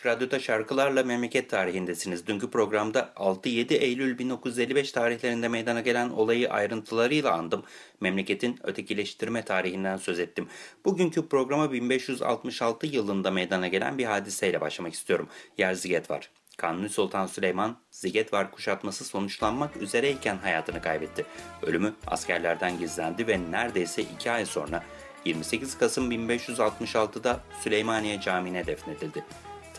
Açık Radyo'da şarkılarla memleket tarihindesiniz. Dünkü programda 6-7 Eylül 1955 tarihlerinde meydana gelen olayı ayrıntılarıyla andım. Memleketin ötekileştirme tarihinden söz ettim. Bugünkü programa 1566 yılında meydana gelen bir hadiseyle başlamak istiyorum. Yer Ziget var. Kanuni Sultan Süleyman, Ziget var kuşatması sonuçlanmak üzereyken hayatını kaybetti. Ölümü askerlerden gizlendi ve neredeyse iki ay sonra 28 Kasım 1566'da Süleymaniye Camii'ne defnedildi.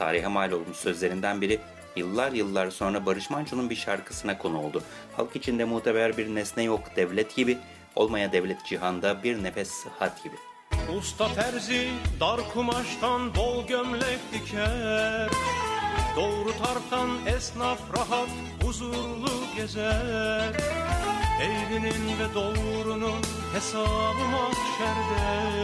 Tarihe mal olmuş sözlerinden biri yıllar yıllar sonra Barış Manço'nun bir şarkısına konu oldu. Halk içinde muteber bir nesne yok devlet gibi, olmaya devlet cihanda bir nefes sıhhat gibi. Usta terzi dar kumaştan bol gömlek diker Doğru tartan esnaf rahat huzurlu gezer Eğrinin ve doğrunun hesabı mahşerde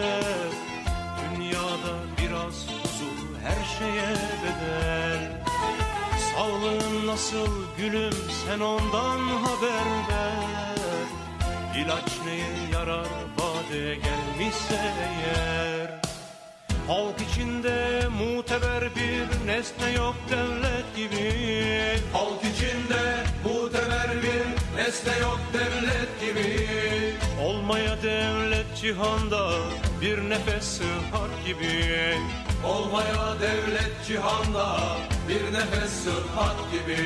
şeye bedel. Sağlığın nasıl gülüm sen ondan haber ver. İlaç neye yarar bade gelmişse eğer. Halk içinde muteber bir nesne yok devlet gibi. Halk içinde muteber bir nesne yok devlet gibi. Olmaya devlet cihanda bir nefes sıhhat gibi. Olmaya devlet cihanda bir nefes sıhhat gibi.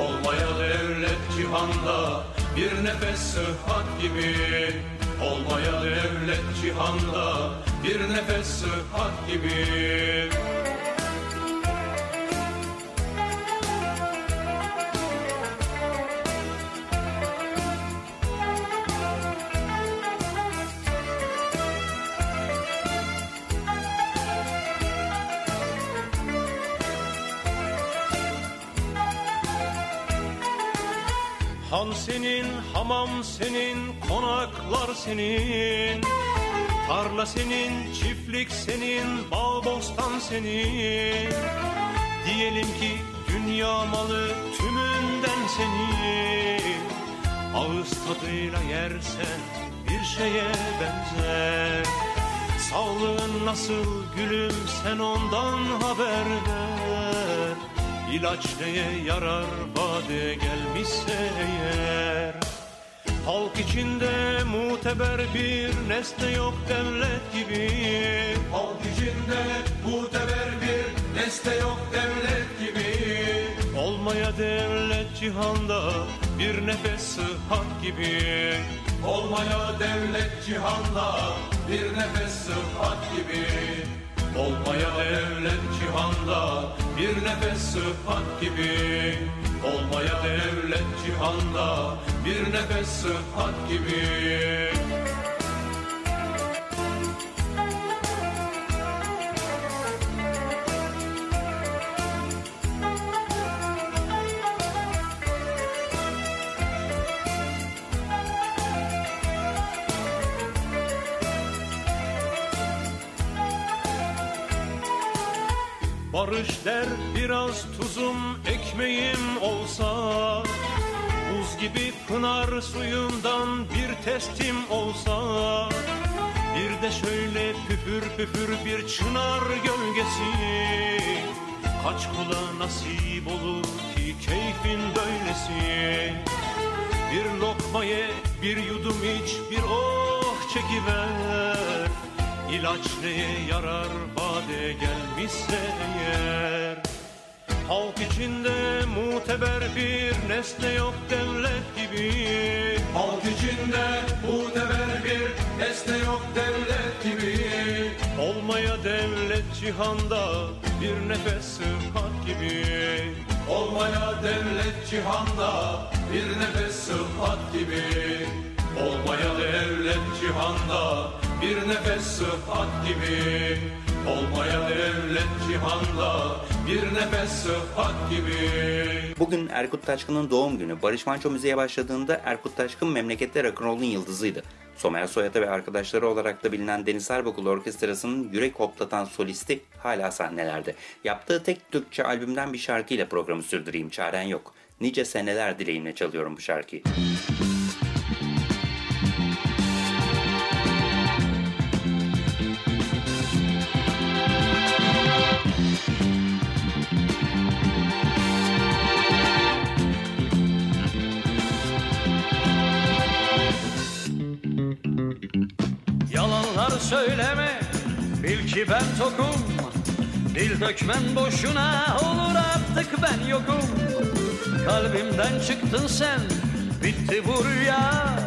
Olmaya devlet cihanda bir nefes sıhhat gibi. Olmaya devlet cihanda bir nefes sıhhat gibi Han senin, hamam senin, konaklar senin. Tarla senin, çiftlik senin, bağ bostan senin. Diyelim ki dünya malı tümünden senin. Ağız tadıyla yersen bir şeye benzer. Sağlığın nasıl gülüm sen ondan haber ver İlaç neye yarar bade gelmişse eğer. Halk içinde muteber bir nesne yok devlet gibi. Halk içinde muteber bir nesne yok devlet gibi. Olmaya devlet cihanda bir nefes sıhhat gibi. Olmaya devlet cihanda bir nefes sıhhat gibi Olmaya devlet cihanda bir nefes sıhhat gibi. Olmaya devlet cihanda bir nefes sıhhat gibi Barış der biraz tuzum ekmeğim olsa Buz gibi pınar suyundan bir testim olsa Bir de şöyle püfür püfür bir çınar gölgesi Kaç kula nasip olur ki keyfin böylesi? Bir lokma ye bir yudum iç bir oh çekiver İlaç neye yarar bade gelmişse eğer? Halk içinde muteber bir nesne yok devlet gibi. Halk içinde muteber bir nesne yok devlet gibi. Olmaya devlet cihanda bir nefes sıhhat gibi. Olmaya devlet cihanda bir nefes sıhhat gibi. Olmaya devlet cihanda bir nefes sıhhat gibi Olmaya devlet cihanda bir nefes sıhhat gibi Bugün Erkut Taşkın'ın doğum günü. Barış Manço müziğe başladığında Erkut Taşkın memlekette rock'n'roll'un yıldızıydı. Somer Soyat'a ve arkadaşları olarak da bilinen Deniz Sarbakul Orkestrası'nın yürek hoplatan solisti hala sahnelerde. Yaptığı tek Türkçe albümden bir şarkıyla programı sürdüreyim. Çaren yok. Nice seneler dileğimle çalıyorum bu şarkıyı. Söyleme. Bil ki ben tokum. Dil dökmen boşuna Olur artık ben yokum. Kalbimden çıktın sen Bitti bu rüya.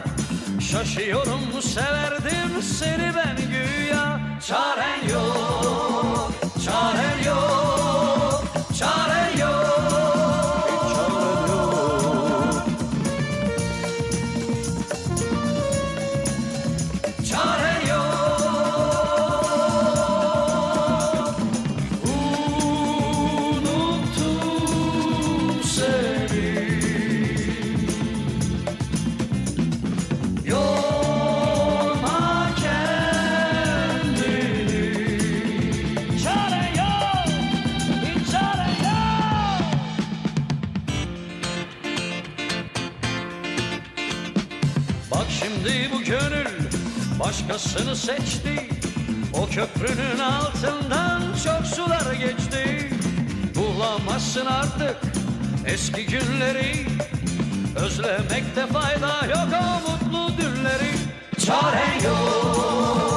Şaşıyorum severdim Seni ben güya. Çaren yok Çaren yok Çaren başkasını seçti. O köprünün altından çok sular geçti. Bulamazsın artık eski günleri. Özlemekte fayda yok o mutlu dünleri Çaren yok,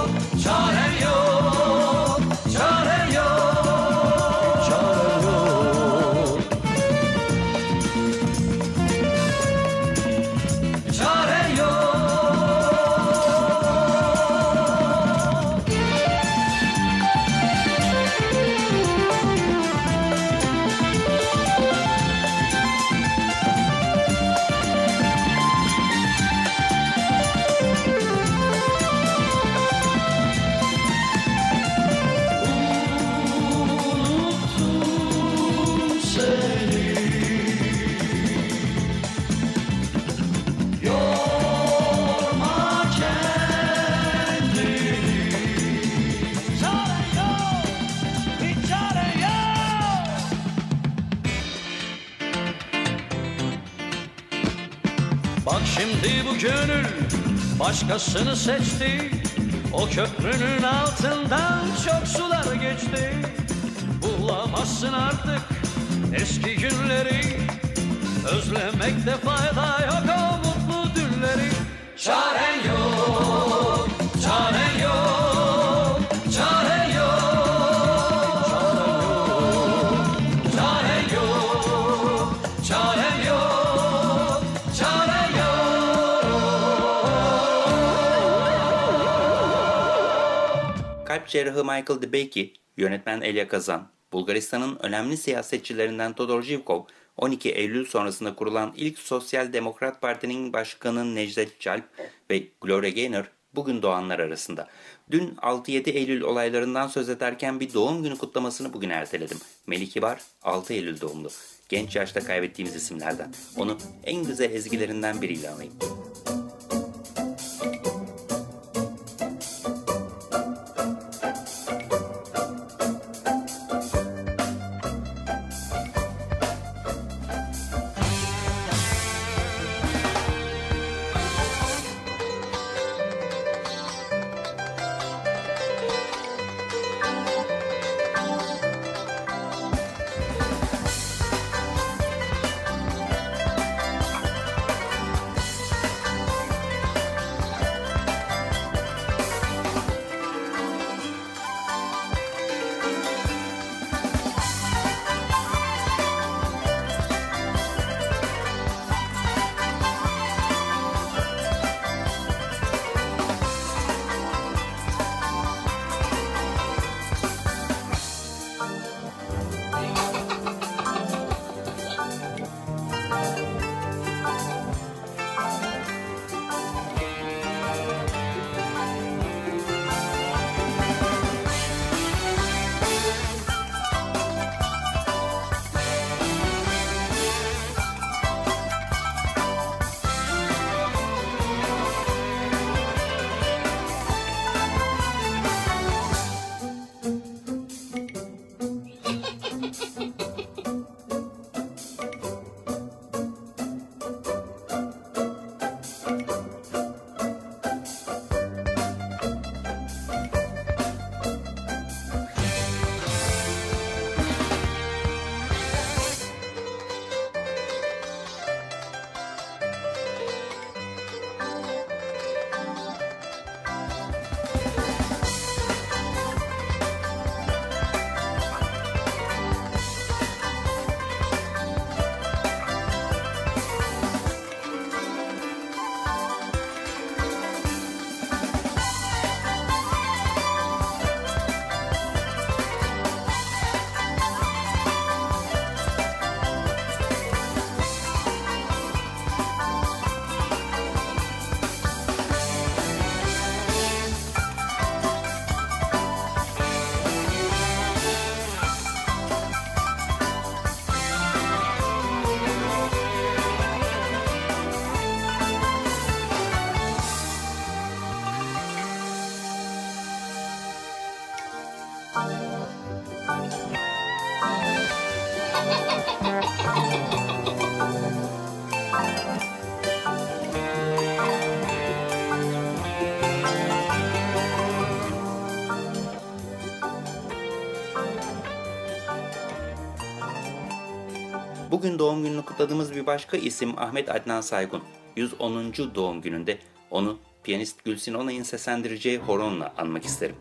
şimdi bu gönül başkasını seçti. O köprünün altından çok sular geçti. Bulamazsın artık eski günleri. Özlemekte fayda yok o mutlu dünleri Çaren yok, Kalp cerrahı Michael DeBakey, yönetmen Elia Kazan, Bulgaristan'ın önemli siyasetçilerinden Todor Zhivkov, 12 Eylül sonrasında kurulan ilk Sosyal Demokrat Parti'nin başkanı Necdet Calp ve Gloria Gaynor bugün doğanlar arasında. Dün 6-7 Eylül olaylarından söz ederken bir doğum günü kutlamasını bugün erteledim. Melih Kibar 6 Eylül doğumlu. Genç yaşta kaybettiğimiz isimlerden. Onu en güzel ezgilerinden biriyle anayım. Doğum gününü kutladığımız bir başka isim Ahmet Adnan Saygun. 110. doğum gününde onu piyanist Gülsin Onay'ın seslendireceği horonla anmak isterim.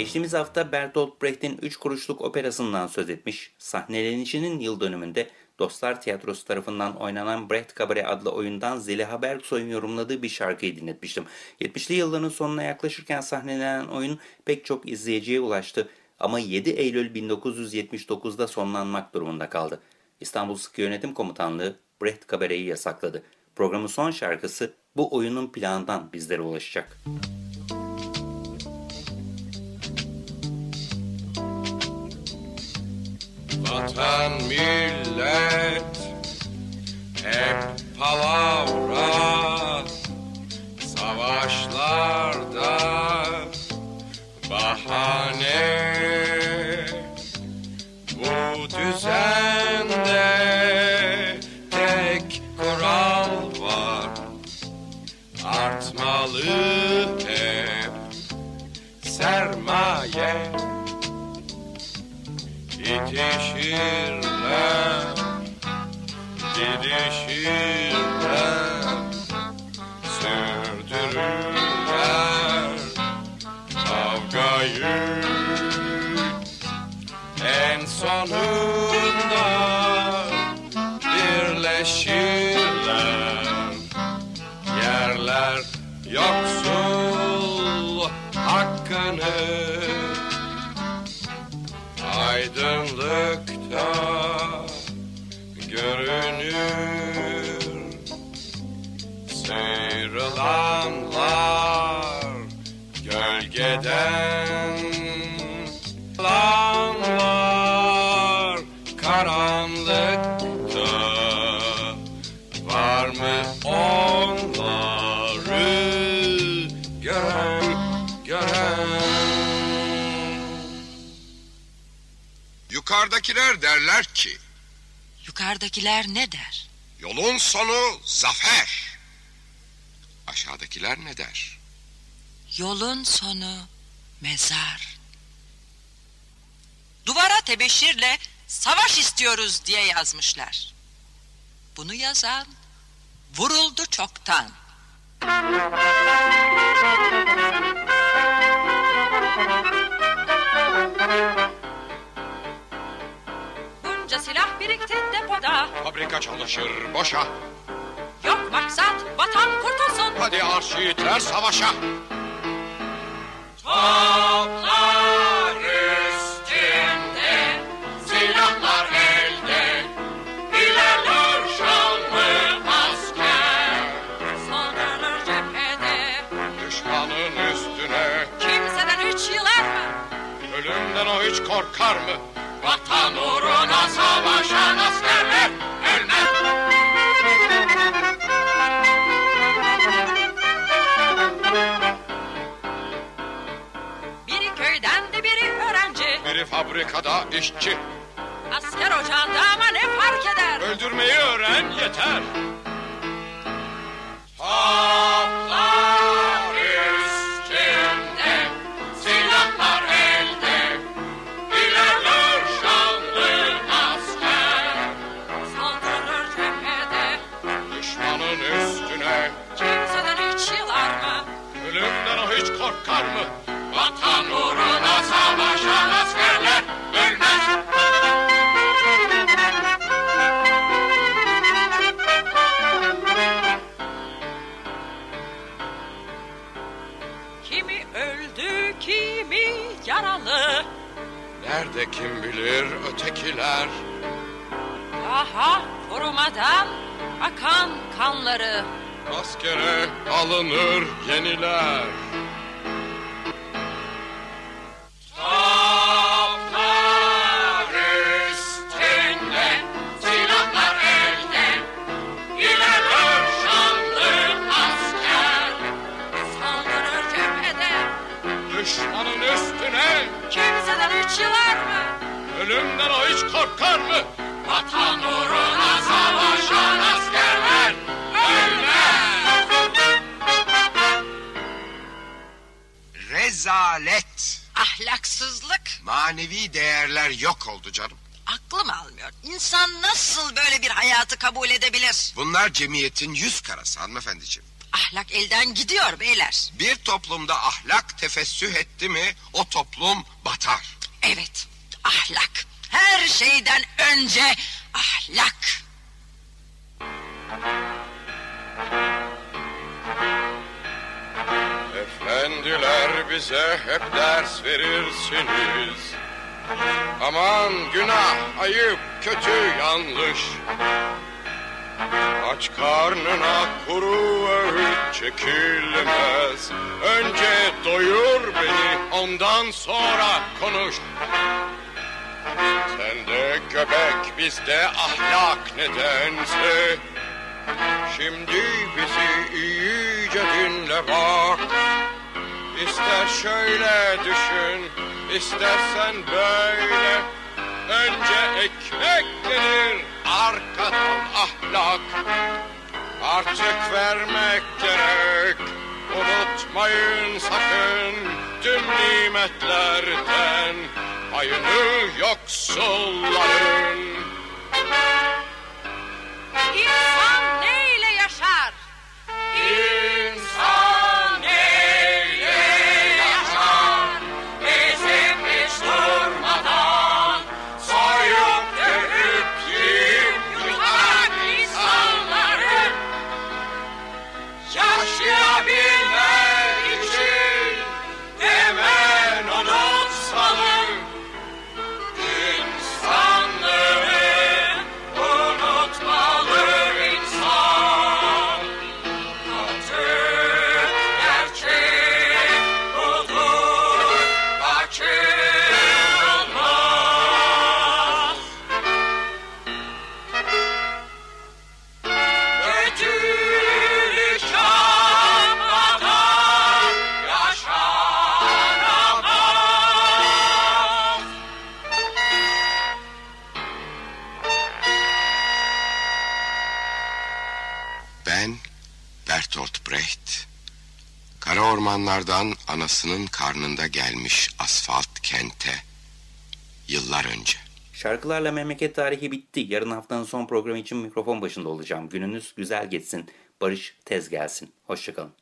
Geçtiğimiz hafta Bertolt Brecht'in Üç Kuruşluk operasından söz etmiş, sahnelenişinin yıl dönümünde Dostlar Tiyatrosu tarafından oynanan Brecht Cabaret adlı oyundan Zeliha Bergsoy'un yorumladığı bir şarkıyı dinletmiştim. 70'li yılların sonuna yaklaşırken sahnelenen oyun pek çok izleyiciye ulaştı ama 7 Eylül 1979'da sonlanmak durumunda kaldı. İstanbul Sıkı Yönetim Komutanlığı Brecht Cabaret'i yasakladı. Programın son şarkısı bu oyunun planından bizlere ulaşacak. Müzik Vatan millet hep palavra Amen. Yukarıdakiler derler ki Yukarıdakiler ne der? yolun sonu zafer. Aşağıdakiler ne der? Yolun sonu mezar. Duvara tebeşirle savaş istiyoruz diye yazmışlar. Bunu yazan vuruldu çoktan. Bunca silah birikti depoda. Fabrika çalışır boşa. Yok maksat vatan kurtulsun. Hadi arşiitler savaşa. Toplar üstünde, silahlar elde, ilerler şanlı asker. Saldırır cephede. Düşmanın üstüne Kimseden üç yılar mı? ölümden o hiç korkar mı? Vatan uğruna savaşan askerler ölmez. Biri köyden de biri öğrenci. Biri fabrikada işçi. Asker ocağında ama ne fark eder? Öldürmeyi öğren yeter. Toplar korkar mı? Vatan uğruna savaşan askerler ölmez. Kimi öldü, kimi yaralı. Nerede kim bilir ötekiler? Daha korumadan akan kanları. Askere alınır yeniler. Yılar mı? ölümden o hiç korkar mı? Vatan uğruna savaşan askerler ölmez. Rezalet. Ahlaksızlık. Manevi değerler yok oldu canım. Aklım almıyor. İnsan nasıl böyle bir hayatı kabul edebilir? Bunlar cemiyetin yüz karası hanımefendiciğim. Ahlak elden gidiyor beyler. Bir toplumda ahlak tefessüh etti mi o toplum batar. Evet, ahlak. Her şeyden önce ahlak. Efendiler bize hep ders verirsiniz. Aman günah, ayıp, kötü, yanlış. Aç karnına kuru öğüt çekilmez. Önce doyur beni, ondan sonra konuş. Sende göbek, bizde ahlak nedense. Şimdi bizi iyice dinle bak. İster şöyle düşün, istersen böyle. Önce ekmek gelir, arkadan ahlak. Artık vermek gerek, unutmayın sakın tüm nimetlerden payını yoksulların. İnsan ormanlardan anasının karnında gelmiş asfalt kente. Yıllar önce. Şarkılarla memleket tarihi bitti. Yarın haftanın son programı için mikrofon başında olacağım. Gününüz güzel geçsin. Barış tez gelsin. Hoşçakalın.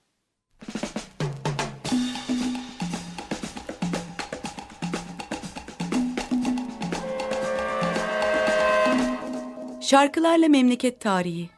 Şarkılarla memleket tarihi.